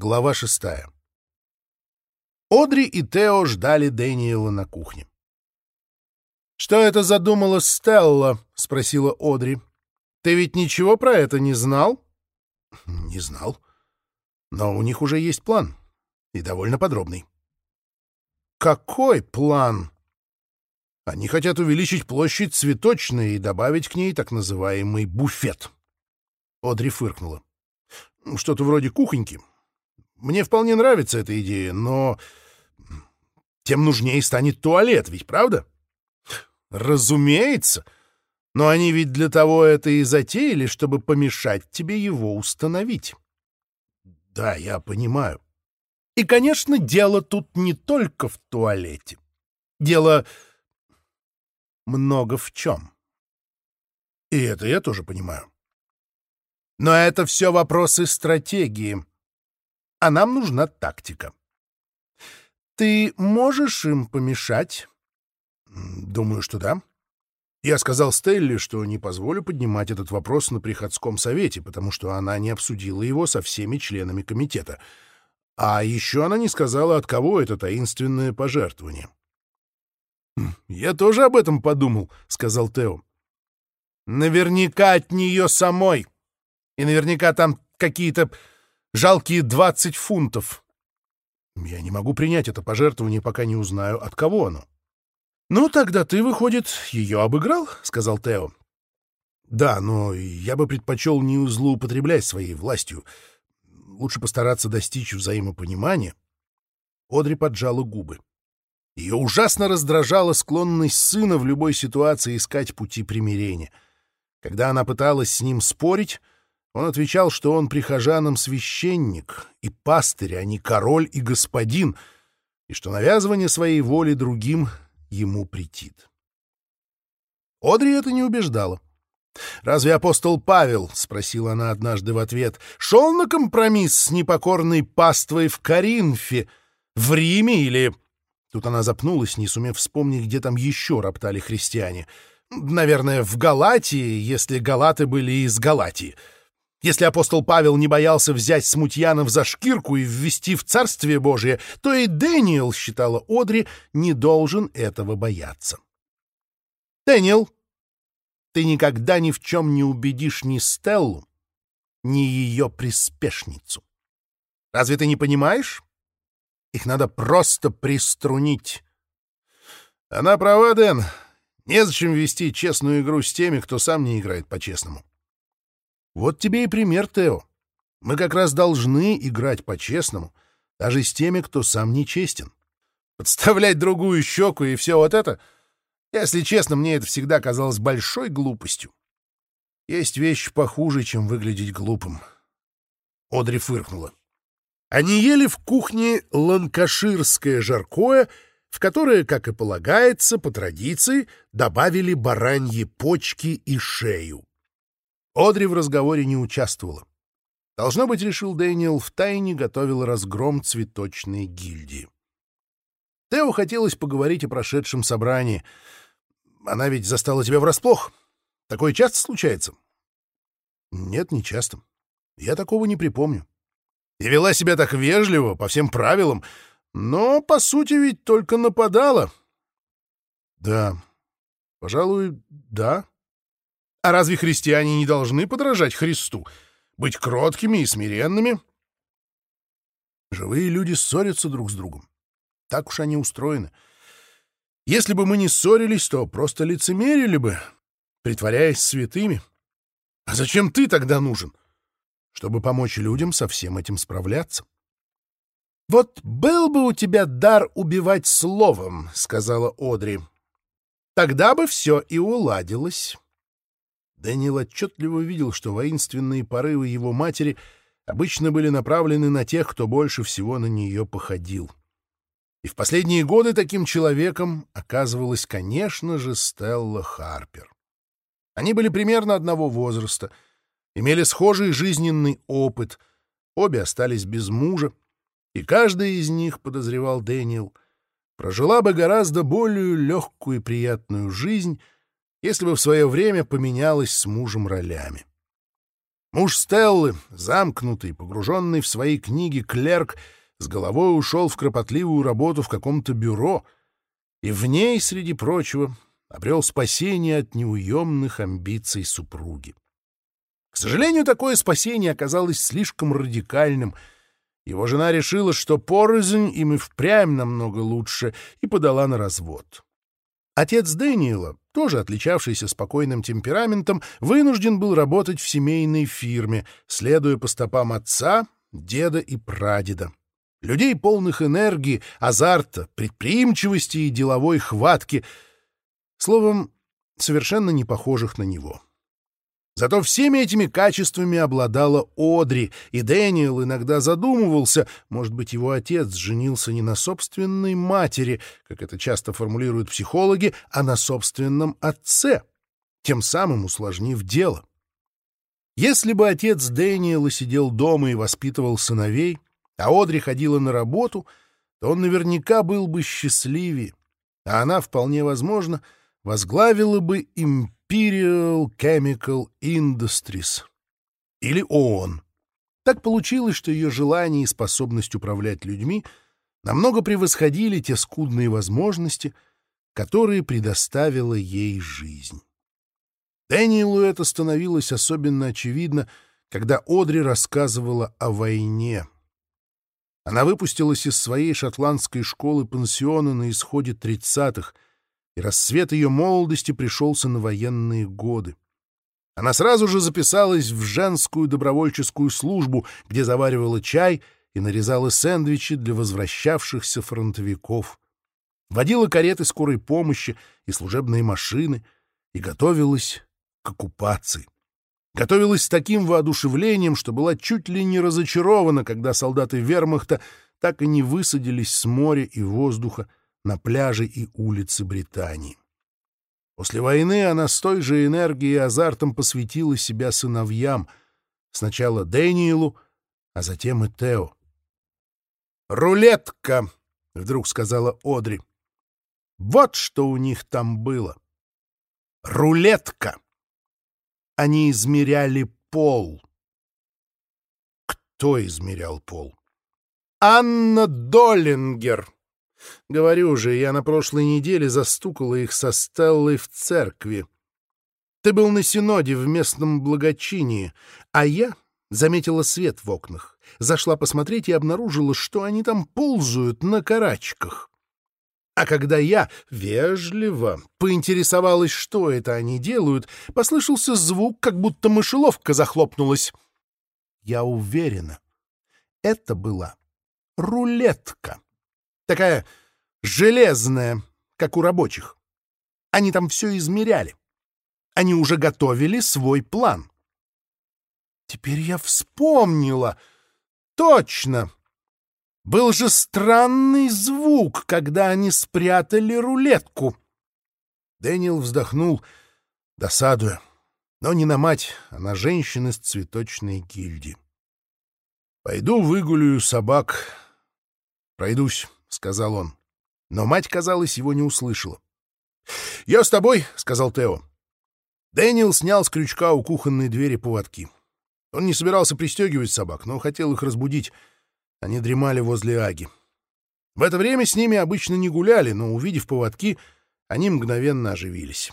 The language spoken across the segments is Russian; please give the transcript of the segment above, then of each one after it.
Глава шестая. Одри и Тео ждали Дэниела на кухне. «Что это задумала Стелла?» — спросила Одри. «Ты ведь ничего про это не знал?» «Не знал. Но у них уже есть план. И довольно подробный». «Какой план?» «Они хотят увеличить площадь цветочной и добавить к ней так называемый буфет». Одри фыркнула. «Что-то вроде кухоньки, мне вполне нравится эта идея, но... Тем нужнее станет туалет, ведь правда? Разумеется. Но они ведь для того это и затеяли, чтобы помешать тебе его установить. Да, я понимаю. И, конечно, дело тут не только в туалете. Дело много в чем. И это я тоже понимаю. Но это все вопросы стратегии — а нам нужна тактика. Ты можешь им помешать? Думаю, что да. Я сказал Стелле, что не позволю поднимать этот вопрос на приходском совете, потому что она не обсудила его со всеми членами комитета. А еще она не сказала, от кого это таинственное пожертвование. «Хм, «Я тоже об жалкие двадцать фунтов. Я не могу принять это пожертвование, пока не узнаю, от кого оно. «Ну, тогда ты, выходит, ее обыграл?» — сказал Тео. «Да, но я бы предпочел не злоупотреблять своей властью. Лучше постараться достичь взаимопонимания». Одри поджала губы. Ее ужасно раздражала склонность сына в любой ситуации искать пути примирения. Когда она пыталась с ним спорить, он отвечал, что он прихожанам священник и пастырь, а не король и господин, и что навязывание своей воли другим ему претит. Одри это не убеждало. «Разве апостол Павел, — спросила она однажды в ответ, — шел на компромисс с непокорной паствой в Каринфе, в Риме или...» Тут она запнулась, не сумев вспомнить, где там еще роптали христиане. «Наверное, в Галатии, если галаты были из Галатии». Если апостол Павел не боялся взять смутьянов за шкирку и ввести в Царствие Божие, то и Дэниел, считала Одри, не должен этого бояться. «Дэниел, ты никогда ни в чем не убедишь ни Стеллу, ни ее приспешницу. Разве ты не понимаешь? Их надо просто приструнить». «Она права, Дэн. Незачем вести честную игру с теми, кто сам не играет по-честному. Вот тебе и пример, Тео. Мы как раз должны играть по-честному, даже с теми, кто сам нечестен. Подставлять другую щеку и все вот это, если честно, мне это всегда казалось большой глупостью. Есть вещи похуже, чем выглядеть глупым. Одри фыркнула. Они ели в кухне ланкаширское жаркое, в которое, как и полагается, по традиции, добавили бараньи почки и шею. Одри в разговоре не участвовала. Должно быть, решил Дэниел, втайне готовил разгром цветочной гильдии. Тео хотелось поговорить о прошедшем собрании. Она ведь застала тебя врасплох. Такое часто случается? Нет, не часто. Я такого не припомню. И вела себя так вежливо, по всем правилам, но, по сути, ведь только нападала. Да, пожалуй, да, а разве христиане не должны подражать Христу, быть кроткими и смиренными? Живые люди ссорятся друг с другом. Так уж они устроены. Если бы мы не ссорились, то просто лицемерили бы, притворяясь святыми. А зачем ты тогда нужен? Чтобы помочь людям со всем этим справляться. «Вот был бы у тебя дар убивать словом», — сказала Одри. «Тогда бы все и уладилось». Данила отчетливо видел, что воинственные порывы его матери обычно были направлены на тех, кто больше всего на нее походил. И в последние годы таким человеком оказывалась, конечно же, Стелла Харпер. Они были примерно одного возраста, имели схожий жизненный опыт, обе остались без мужа, и каждая из них, подозревал Дэниел, прожила бы гораздо более легкую и приятную жизнь, если бы в свое время поменялась с мужем ролями. Муж Стеллы, замкнутый, погруженный в свои книги клерк, с головой ушел в кропотливую работу в каком-то бюро, и в ней, среди прочего, обрел спасение от неуемных амбиций супруги. К сожалению, такое спасение оказалось слишком радикальным. Его жена решила, что порознь им и впрямь намного лучше, и подала на развод. Отец Дэниела, тоже отличавшийся спокойным темпераментом, вынужден был работать в семейной фирме, следуя по стопам отца, деда и прадеда. Людей, полных энергии, азарта, предприимчивости и деловой хватки. Словом, совершенно не похожих на него. — Зато всеми этими качествами обладала Одри, и Дэниел иногда задумывался, может быть, его отец женился не на собственной матери, как это часто формулируют психологи, а на собственном отце, тем самым усложнив дело. Если бы отец Дэниела сидел дома и воспитывал сыновей, а Одри ходила на работу, то он наверняка был бы счастливее, а она, вполне возможно, возглавила бы империю Imperial Chemical Industries или ООН. Так получилось, что ее желание и способность управлять людьми намного превосходили те скудные возможности, которые предоставила ей жизнь. Дэниелу это становилось особенно очевидно, когда Одри рассказывала о войне. Она выпустилась из своей шотландской школы-пансиона на исходе 30-х — и рассвет ее молодости пришелся на военные годы. Она сразу же записалась в женскую добровольческую службу, где заваривала чай и нарезала сэндвичи для возвращавшихся фронтовиков, водила кареты скорой помощи и служебные машины и готовилась к оккупации. Готовилась с таким воодушевлением, что была чуть ли не разочарована, когда солдаты вермахта так и не высадились с моря и воздуха на пляжи и улицы Британии. После войны она с той же энергией и азартом посвятила себя сыновьям, сначала Дэниелу, а затем и Тео. «Рулетка!» — вдруг сказала Одри. «Вот что у них там было! Рулетка!» Они измеряли пол. Кто измерял пол? Анна Долингер. Говорю же, я на прошлой неделе застукала их со Стеллой в церкви. Ты был на синоде в местном благочинии, а я заметила свет в окнах, зашла посмотреть и обнаружила, что они там ползают на карачках. А когда я вежливо поинтересовалась, что это они делают, послышался звук, как будто мышеловка захлопнулась. Я уверена, это была рулетка. Такая железная, как у рабочих. Они там все измеряли. Они уже готовили свой план. Теперь я вспомнила. Точно. Был же странный звук, когда они спрятали рулетку. Дэниел вздохнул, досадуя, но не на мать, а на женщин из цветочной гильдии. «Пойду выгуляю собак, пройдусь». — сказал он. Но мать, казалось, его не услышала. «Я с тобой», — сказал Тео. Дэниел снял с крючка у кухонной двери поводки. Он не собирался пристегивать собак, но хотел их разбудить. Они дремали возле Аги. В это время с ними обычно не гуляли, но, увидев поводки, они мгновенно оживились.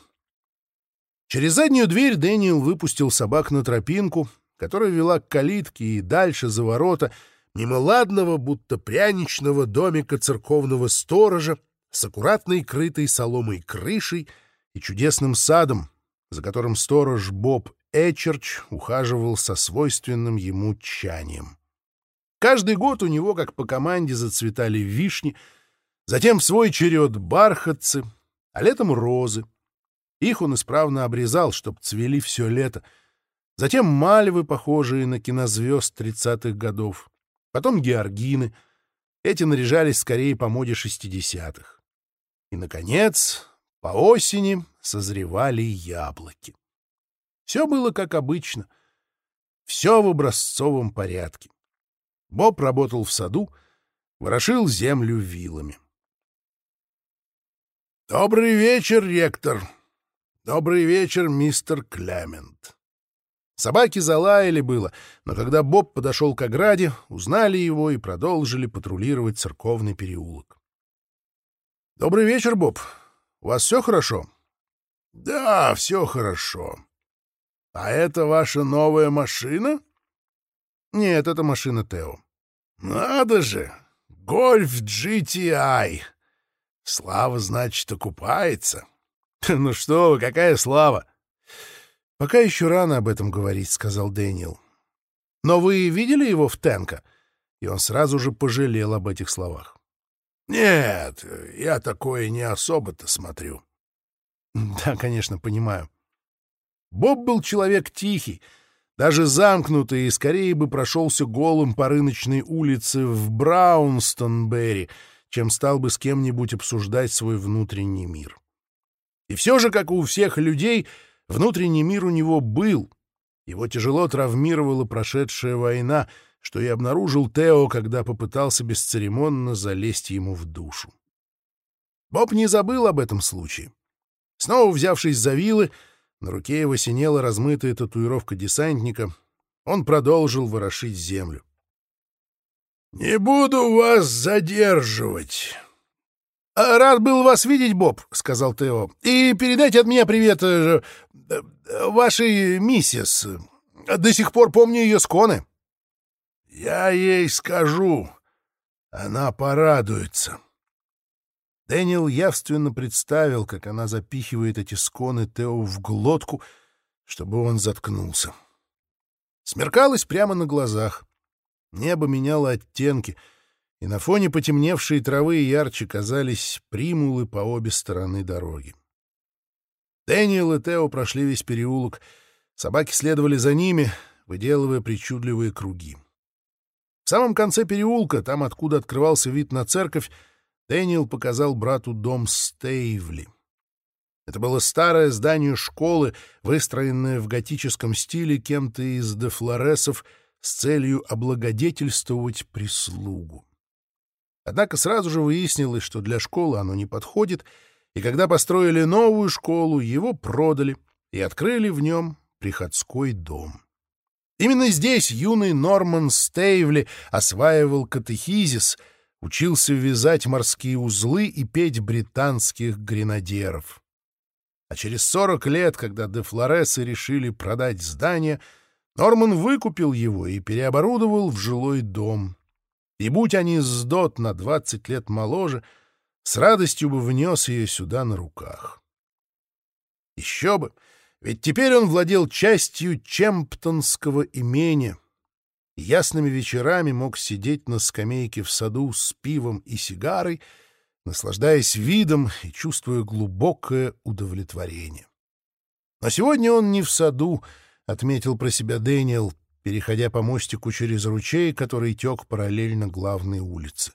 Через заднюю дверь Дэниел выпустил собак на тропинку, которая вела к калитке и дальше за ворота — немыладного, будто пряничного домика церковного сторожа с аккуратной крытой соломой крышей и чудесным садом, за которым сторож Боб Эчерч ухаживал со свойственным ему чанием. Каждый год у него, как по команде, зацветали вишни, затем в свой черед бархатцы, а летом розы. Их он исправно обрезал, чтоб цвели все лето. Затем мальвы, похожие на кинозвезд тридцатых годов потом Георгины. Эти наряжались скорее по моде шестидесятых. И, наконец, по осени созревали яблоки. Все было как обычно. Все в образцовом порядке. Боб работал в саду, ворошил землю вилами. «Добрый вечер, ректор! Добрый вечер, мистер Клемент!» Собаки залаяли было, но когда Боб подошел к ограде, узнали его и продолжили патрулировать церковный переулок. «Добрый вечер, Боб. У вас все хорошо?» «Да, все хорошо. А это ваша новая машина?» «Нет, это машина Тео». «Надо же! Гольф GTI! Слава, значит, окупается!» «Ну что вы, какая слава! «Пока еще рано об этом говорить», — сказал Дэниел. «Но вы видели его в Тенка?» И он сразу же пожалел об этих словах. «Нет, я такое не особо-то смотрю». «Да, конечно, понимаю». Боб был человек тихий, даже замкнутый, и скорее бы прошелся голым по рыночной улице в Браунстонберри, чем Внутренний мир у него был. Его тяжело травмировала прошедшая война, что и обнаружил Тео, когда попытался бесцеремонно залезть ему в душу. Боб не забыл об этом случае. Снова взявшись за вилы, на руке его синела размытая татуировка десантника, он продолжил ворошить землю. «Не буду вас задерживать. А, «Рад был вас видеть, Боб», — сказал Тео. «И передайте от меня привет э, э, вашей миссис. До сих пор помню ее сконы». «Я ей скажу. Она порадуется». Дэниел явственно представил, как она запихивает эти сконы Тео в глотку, чтобы он заткнулся. Смеркалось прямо на глазах. Небо меняло оттенки — и на фоне потемневшей травы ярче казались примулы по обе стороны дороги. Дэниел и Тео прошли весь переулок, собаки следовали за ними, выделывая причудливые круги. В самом конце переулка, там, откуда открывался вид на церковь, Дэниел показал брату дом Стейвли. Это было старое здание школы, выстроенное в готическом стиле кем-то из дефлоресов с целью облагодетельствовать прислугу. Однако сразу же выяснилось, что для школы оно не подходит, и когда построили новую школу, его продали и открыли в нем приходской дом. Именно здесь юный Норман Стейвли осваивал катехизис, учился вязать морские узлы и петь британских гренадеров. А через сорок лет, когда де Флоресы решили продать здание, Норман выкупил его и переоборудовал в жилой дом — И будь они с Дот на двадцать лет моложе, с радостью бы внес ее сюда на руках. Еще бы, ведь теперь он владел частью Чемптонского имения и ясными вечерами мог сидеть на скамейке в саду с пивом и сигарой, наслаждаясь видом и чувствуя глубокое удовлетворение. Но сегодня он не в саду, — отметил про себя Дэниел, переходя по мостику через ручей, который тек параллельно главной улице.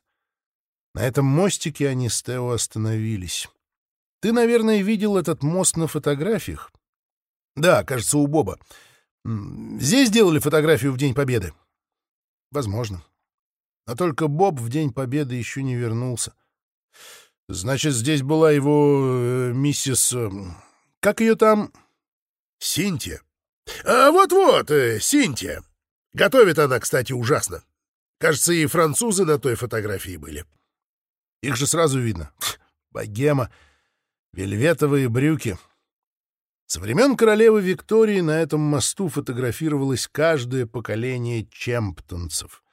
На этом мостике они с Тео остановились. Ты, наверное, видел этот мост на фотографиях? Да, кажется, у Боба. Здесь делали фотографию в День Победы? Возможно. А только Боб в День Победы еще не вернулся. Значит, здесь была его э, миссис... Эм, как ее там? Синтия. А вот-вот, э, Синтия. Готовит она, кстати, ужасно. Кажется, и французы на той фотографии были. Их же сразу видно. Богема, вельветовые брюки. Со времен королевы Виктории на этом мосту фотографировалось каждое поколение чемптонцев.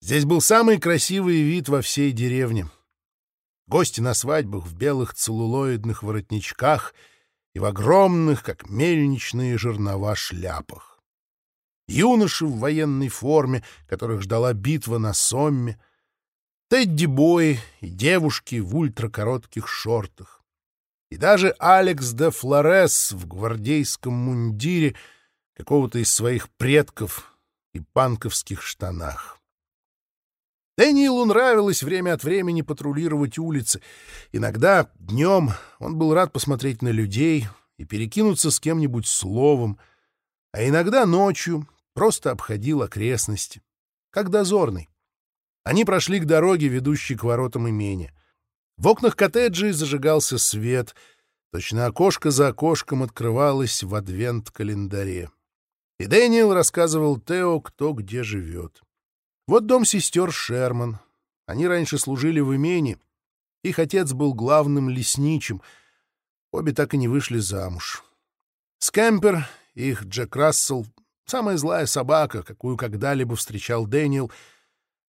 Здесь был самый красивый вид во всей деревне. Гости на свадьбах в белых целлулоидных воротничках — и в огромных, как мельничные жернова, шляпах. Юноши в военной форме, которых ждала битва на Сомме, Тедди-бои и девушки в ультракоротких шортах. И даже Алекс де Флорес в гвардейском мундире какого-то из своих предков и панковских штанах. Дэниелу нравилось время от времени патрулировать улицы. Иногда днем он был рад посмотреть на людей и перекинуться с кем-нибудь словом, а иногда ночью просто обходил окрестности, как дозорный. Они прошли к дороге, ведущей к воротам имения. В окнах коттеджей зажигался свет, точно окошко за окошком открывалось в адвент-календаре. И Дэниел рассказывал Тео, кто где живет. — вот дом сестер Шерман. Они раньше служили в Имени, Их отец был главным лесничим. Обе так и не вышли замуж. Скэмпер, их Джек Рассел, самая злая собака, какую когда-либо встречал Дэниел,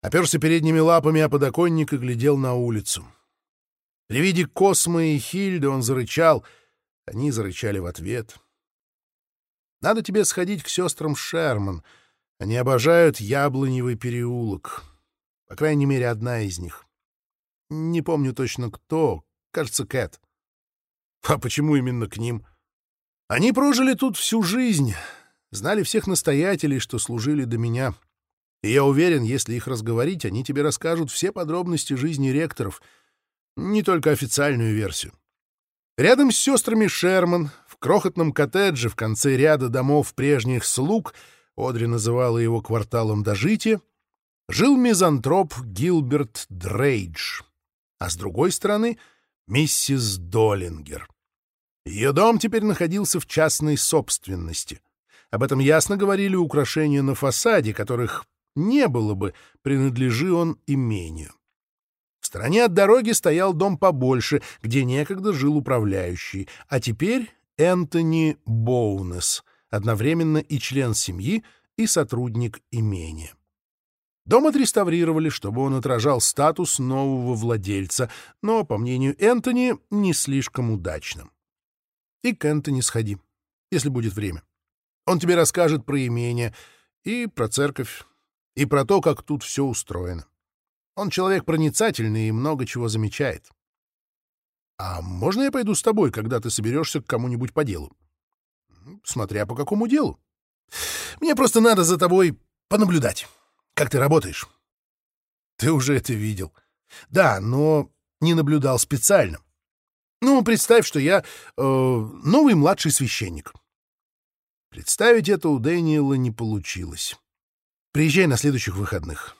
оперся передними лапами о подоконник и глядел на улицу. При виде Космы и Хильды он зарычал. Они зарычали в ответ. «Надо тебе сходить к сестрам Шерман», они обожают яблоневый переулок. По крайней мере, одна из них. Не помню точно кто. Кажется, Кэт. А почему именно к ним? Они прожили тут всю жизнь. Знали всех настоятелей, что служили до меня. И я уверен, если их разговорить, они тебе расскажут все подробности жизни ректоров. Не только официальную версию. Рядом с сестрами Шерман, в крохотном коттедже в конце ряда домов прежних слуг — Одри называла его кварталом дожития, жил мизантроп Гилберт Дрейдж, а с другой стороны — миссис Доллингер. Ее дом теперь находился в частной собственности. Об этом ясно говорили украшения на фасаде, которых не было бы, принадлежи он имению. В стороне от дороги стоял дом побольше, где некогда одновременно и член семьи, и сотрудник имения. Дом отреставрировали, чтобы он отражал статус нового владельца, но, по мнению Энтони, не слишком удачным. И к Энтони сходи, если будет время. Он тебе расскажет про имение и про церковь, и про то, как тут все устроено. Он человек проницательный и много чего замечает. «А можно я пойду с тобой, когда ты соберешься к кому-нибудь по делу?» смотря по какому делу. Мне просто надо за тобой понаблюдать, как ты работаешь. Ты уже это видел. Да, но не наблюдал специально. Ну, представь, что я э, новый младший священник. Представить это у Дэниела не получилось. Приезжай на следующих выходных.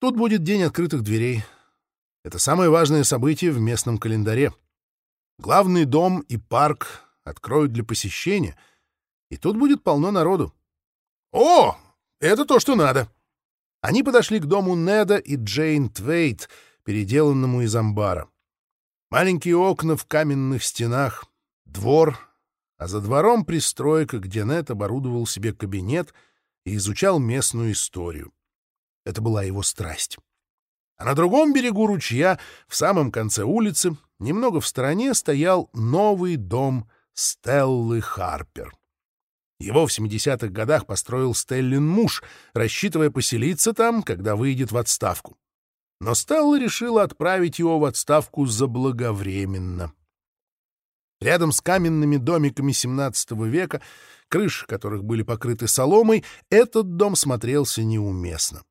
Тут будет день открытых дверей. Это самое важное событие в местном календаре. Главный дом и парк откроют для посещения — и тут будет полно народу. О, это то, что надо. Они подошли к дому Неда и Джейн Твейт, переделанному из амбара. Маленькие окна в каменных стенах, двор, а за двором пристройка, где Нед оборудовал себе кабинет и изучал местную историю. Это была его страсть. А на другом берегу ручья, в самом конце улицы, немного в стороне стоял новый дом Стеллы Харпер. Его в 70-х годах построил Стеллин муж, рассчитывая поселиться там, когда выйдет в отставку. Но Стелла решила отправить его в отставку заблаговременно. Рядом с каменными домиками XVII века, крыши которых были покрыты соломой, этот дом смотрелся неуместно.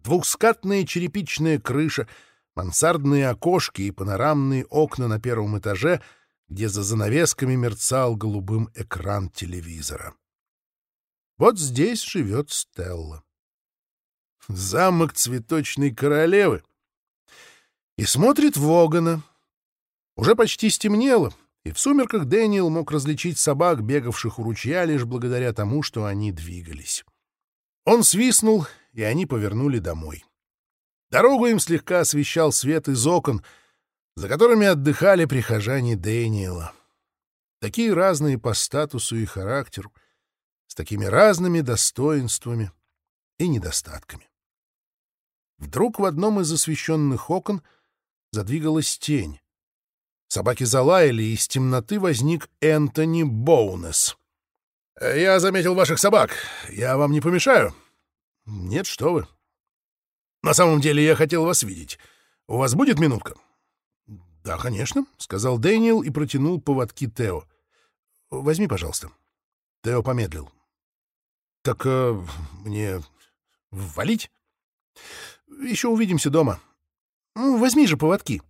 Двухскатная черепичная крыша, мансардные окошки и панорамные окна на первом этаже, где за занавесками мерцал голубым экран телевизора. Вот здесь живет Стелла. Замок цветочной королевы. И смотрит Вогана. Уже почти стемнело, и в сумерках Дэниел мог различить собак, бегавших у ручья, лишь благодаря тому, что они двигались. Он свистнул, и они повернули домой. Дорогу им слегка освещал свет из окон, за которыми отдыхали прихожане Дэниела. Такие разные по статусу и характеру — с такими разными достоинствами и недостатками. Вдруг в одном из освещенных окон задвигалась тень. Собаки залаяли, и из темноты возник Энтони Боунес. «Я заметил ваших собак. Я вам не помешаю?» «Нет, что вы». «На самом деле я хотел вас видеть. У вас будет минутка?» «Да, конечно», — сказал Дэниел и протянул поводки Тео. «Возьми, пожалуйста». Тео помедлил. Так э, мне валить? Еще увидимся дома. Ну, возьми же поводки.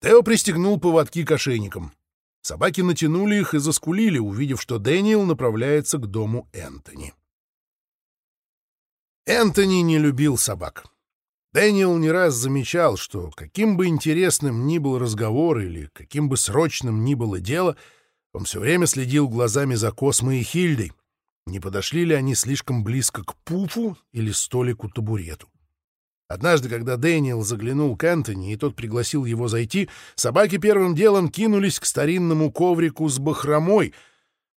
Тео пристегнул поводки к ошейникам. Собаки натянули их и заскулили, увидев, что Дэниел направляется к дому Энтони. Энтони не любил собак. Дэниел не раз замечал, что каким бы интересным ни был разговор или каким бы срочным ни было дело, он все время следил глазами за Космой и Хильдой, не подошли ли они слишком близко к Пуфу или столику-табурету? Однажды, когда Дэниел заглянул к Энтони, и тот пригласил его зайти, собаки первым делом кинулись к старинному коврику с бахромой.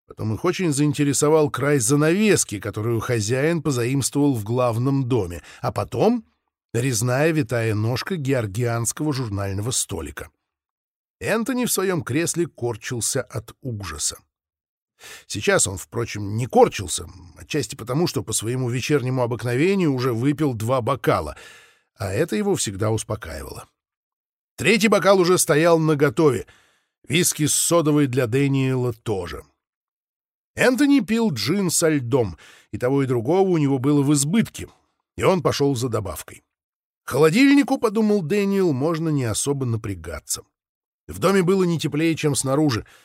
Потом их очень заинтересовал край занавески, которую хозяин позаимствовал в главном доме, а потом резная витая ножка георгианского журнального столика. Энтони в своем кресле корчился от ужаса. Сейчас он, впрочем, не корчился, отчасти потому, что по своему вечернему обыкновению уже выпил два бокала, а это его всегда успокаивало. Третий бокал уже стоял на готове, Виски с содовой для Дэниела тоже. Энтони пил джин со льдом, и того и другого у него было в избытке, и он пошел за добавкой. Холодильнику, подумал Дэниел, можно не особо напрягаться. В доме было не теплее, чем снаружи —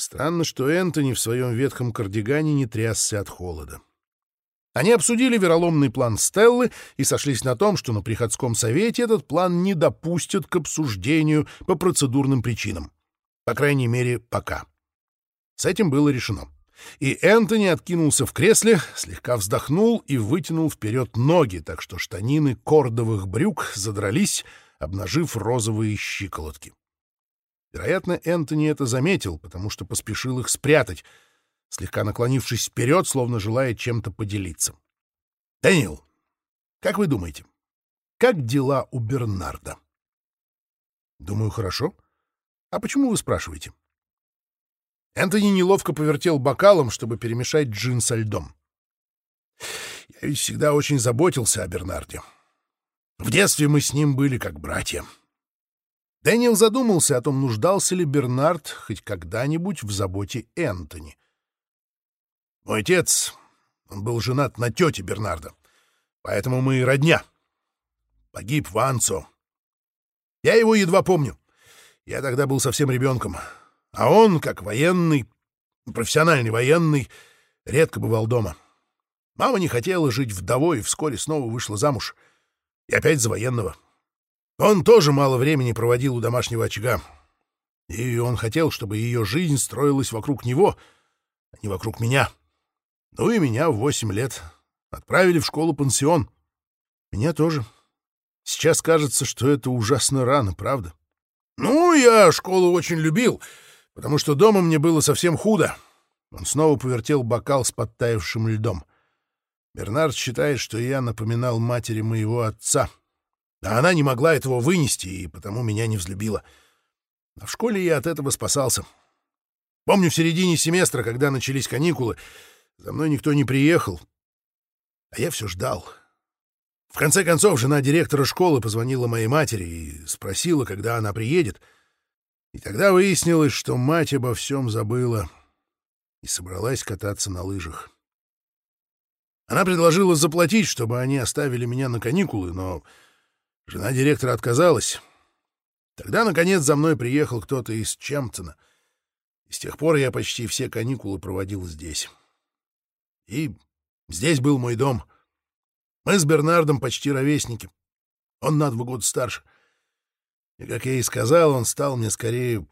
Странно, что Энтони в своем ветхом кардигане не трясся от холода. Они обсудили вероломный план Стеллы и сошлись на том, что на приходском совете этот план не допустят к обсуждению по процедурным причинам. По крайней мере, пока. С этим было решено. И Энтони откинулся в кресле, слегка вздохнул и вытянул вперед ноги, так что штанины кордовых брюк задрались, обнажив розовые щиколотки. Вероятно, Энтони это заметил, потому что поспешил их спрятать — слегка наклонившись вперед, словно желая чем-то поделиться. «Дэниел, как вы думаете, как дела у Бернарда?» «Думаю, хорошо. А почему вы спрашиваете?» Энтони неловко повертел бокалом, чтобы перемешать джин со льдом. «Я ведь всегда очень заботился о Бернарде. В детстве мы с ним были как братья». Дэниел задумался о том, нуждался ли Бернард хоть когда-нибудь в заботе Энтони. «Мой отец, он был женат на тете Бернарда, поэтому мы и родня. Погиб в Анцо. Я его едва помню. Я тогда был совсем ребенком, а он, как военный, профессиональный военный, редко бывал дома. Мама не хотела жить вдовой и вскоре снова вышла замуж. И опять за военного». Он тоже мало времени проводил у домашнего очага. И он хотел, чтобы ее жизнь строилась вокруг него, а не вокруг меня. Ну и меня в восемь лет отправили в школу-пансион. Меня тоже. Сейчас кажется, что это ужасно рано, правда? Ну, я школу очень любил, потому что дома мне было совсем худо. Он снова повертел бокал с подтаявшим льдом. Бернард считает, что я напоминал матери моего отца — да Она не могла этого вынести, и потому меня не взлюбила. А в школе я от этого спасался. Помню, в середине семестра, когда начались каникулы, за мной никто не приехал. А я все ждал. В конце концов, жена директора школы позвонила моей матери и спросила, когда она приедет. И тогда выяснилось, что мать обо всем забыла и собралась кататься на лыжах. Она предложила заплатить, чтобы они оставили меня на каникулы, но Жена директора отказалась. Тогда, наконец, за мной приехал кто-то из Чемптона. И с тех пор я почти все каникулы проводил здесь. И здесь был мой дом. Мы с Бернардом почти ровесники. Он на два года старше. И, как я и сказал, он стал мне скорее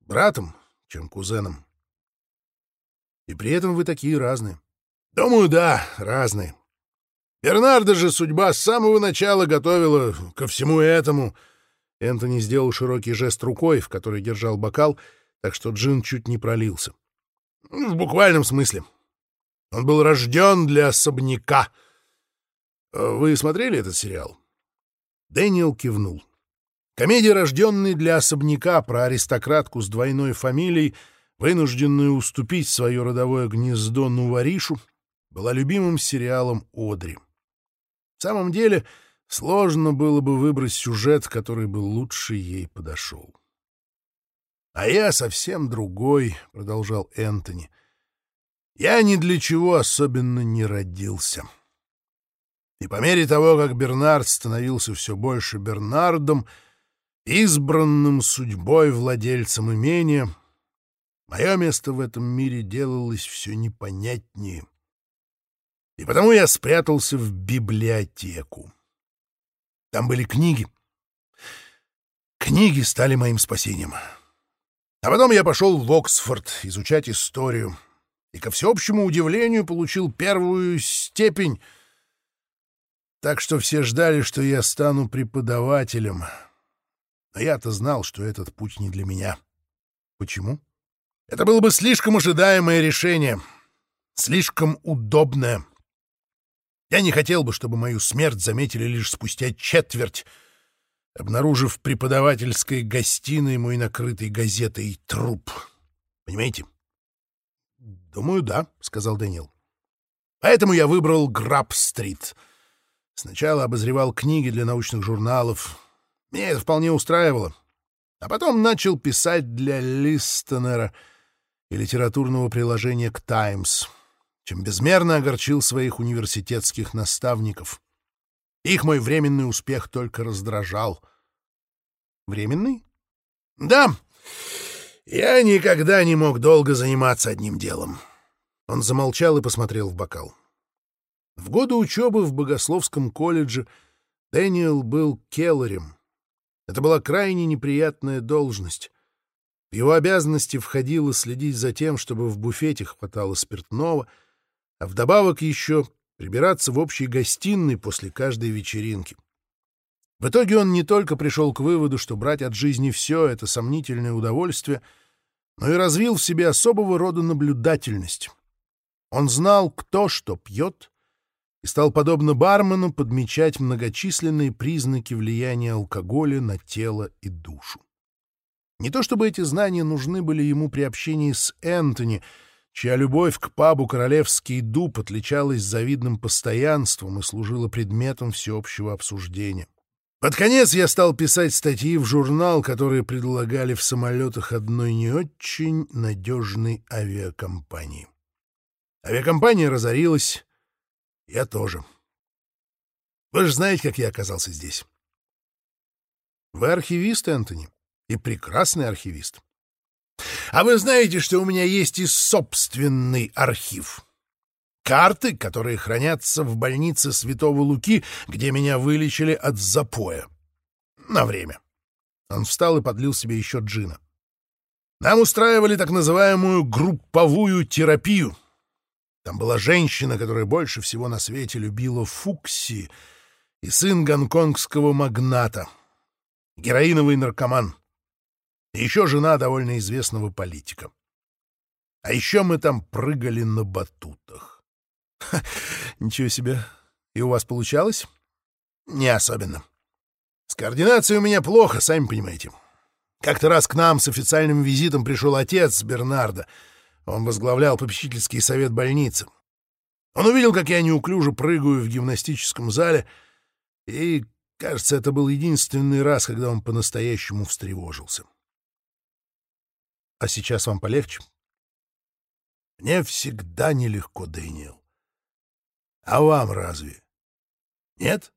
братом, чем кузеном. И при этом вы такие разные. Думаю, да, разные. Бернарда же судьба с самого начала готовила ко всему этому. Энтони сделал широкий жест рукой, в которой держал бокал, так что Джин чуть не пролился. В буквальном смысле. Он был рожден для особняка. Вы смотрели этот сериал? Дэниел кивнул. Комедия, рожденная для особняка про аристократку с двойной фамилией, вынужденную уступить свое родовое гнездо Нуваришу, была любимым сериалом Одри. В самом деле, сложно было бы выбрать сюжет, который бы лучше ей подошел. «А я совсем другой», — продолжал Энтони. «Я ни для чего особенно не родился». И по мере того, как Бернард становился все больше Бернардом, избранным судьбой владельцем имения, мое место в этом мире делалось все непонятнее — и потому я спрятался в библиотеку. Там были книги. Книги стали моим спасением. А потом я пошел в Оксфорд изучать историю и, ко всеобщему удивлению, получил первую степень, так что все ждали, что я стану преподавателем. Но я-то знал, что этот путь не для меня. Почему? Это было бы слишком ожидаемое решение, слишком удобное — я не хотел бы, чтобы мою смерть заметили лишь спустя четверть. Обнаружив преподавательской гостиной мой накрытый газетой труп. Понимаете? «Думаю, да», — сказал Дэниел. «Поэтому я выбрал Граб-стрит. Сначала обозревал книги для научных журналов. Мне это вполне устраивало. А потом начал писать для Листонера и литературного приложения к «Таймс» чем безмерно огорчил своих университетских наставников. Их мой временный успех только раздражал. Временный? Да, я никогда не мог долго заниматься одним делом. Он замолчал и посмотрел в бокал. В годы учебы в Богословском колледже Дэниел был келлорем. Это была крайне неприятная должность. В его обязанности входило следить за тем, чтобы в буфете хватало спиртного — а вдобавок еще прибираться в общей гостиной после каждой вечеринки. В итоге он не только пришел к выводу, что брать от жизни все — это сомнительное удовольствие, но и развил в себе особого рода наблюдательность. Он знал, кто что пьет, и стал, подобно бармену, подмечать многочисленные признаки влияния алкоголя на тело и душу. Не то чтобы эти знания нужны были ему при общении с Энтони — чья любовь к пабу «Королевский дуб» отличалась завидным постоянством и служила предметом всеобщего обсуждения. Под конец я стал писать статьи в журнал, которые предлагали в самолетах одной не очень надежной авиакомпании. Авиакомпания разорилась. Я тоже. Вы же знаете, как я оказался здесь. Вы архивист, Энтони, и прекрасный архивист. А вы знаете, что у меня Еще жена довольно известного политика. А еще мы там прыгали на батутах. Ха, ничего себе. И у вас получалось? Не особенно. С координацией у меня плохо, сами понимаете. Как-то раз к нам с официальным визитом пришел отец Бернарда. Он возглавлял попечительский совет больницы. Он увидел, как я неуклюже прыгаю в гимнастическом зале, и, кажется, это был единственный раз, когда он по-настоящему встревожился. — А сейчас вам полегче? Мне всегда нелегко, Дэниел. А вам разве? Нет?